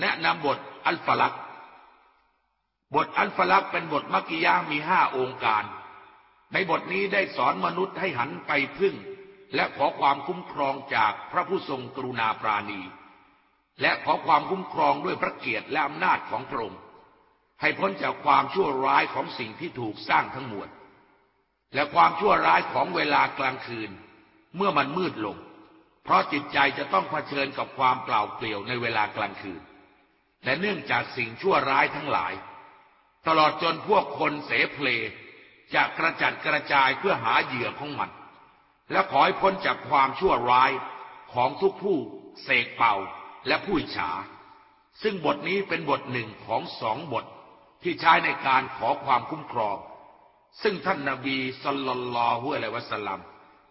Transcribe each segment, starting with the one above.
แนะนำบทอัลฟลัก บทอัลฟลักเป็นบทมักกิยามีห้าองค์การ ในบทนี้ได้สอนมนุษย์ให้หันไปพึ่ง และขอความคุ้มครองจากพระผู้ทรงกรุณาปราณี และขอความคุ้มครองด้วยพระเกียรติและอำนาจของพระองค์ให้พ้นจากความชั่วร้ายของสิ่งที่ถูกสร้างทั้งมวลและความชั่วร้ายของเวลากลางคืน เมื่อมันมืดลง เพราะจิตใจจะต้องเผชิญกับความเปล่าเปลี่ยวในเวลากลางคืน และเนื่องจากสิ่งชั่วร้ายทั้งหลาย ตลอดจนพวกคนเสเพลจะกระจัดกระจายเพื่อหาเหยื่อของมัน และขอให้พ้นจากความชั่วร้ายของทุกผู้เสกเป่าและผู้ฉา ซึ่งบทนี้เป็นบทหนึ่งของสองบทที่ใช้ในการขอความคุ้มครอง ซึ่งท่านนาบีصلى الله عليه وسلم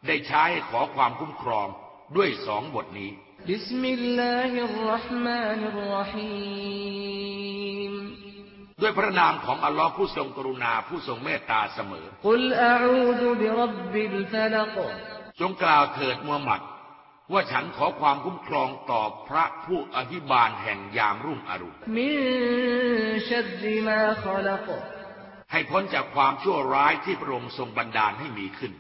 ได้ใช้ขอความคุ้มครอง ด้วยสองบทนี้ بسم الله الرحمن الرحيمด้วยพระนามของอัลลอฮ์ผู้ทรงกรุณาผู้ทรงเมตตาเสมอ قل أعوذ برب الفلقจงกล่าวเถิดมูฮัมหมัด ว่าฉันขอความคุ้มครองต่อพระผู้อภิบาลแห่งยามรุ่งอรุณمنชัดมาขลัก ให้พ้นจากความชั่วร้ายที่พระองค์ทรงบันดาลให้มีขึ้น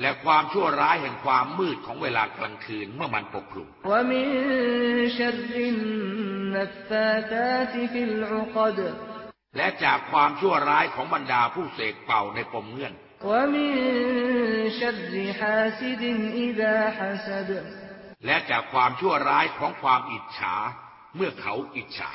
และความชั่วร้ายแห่งความมืดของเวลากลางคืนเมื่อมันปกคลุม และจากความชั่วร้ายของบรรดาผู้เสกเป่าในปมเงื่อน และจากความชั่วร้ายของความอิจฉา เมื่อเขาอิจฉา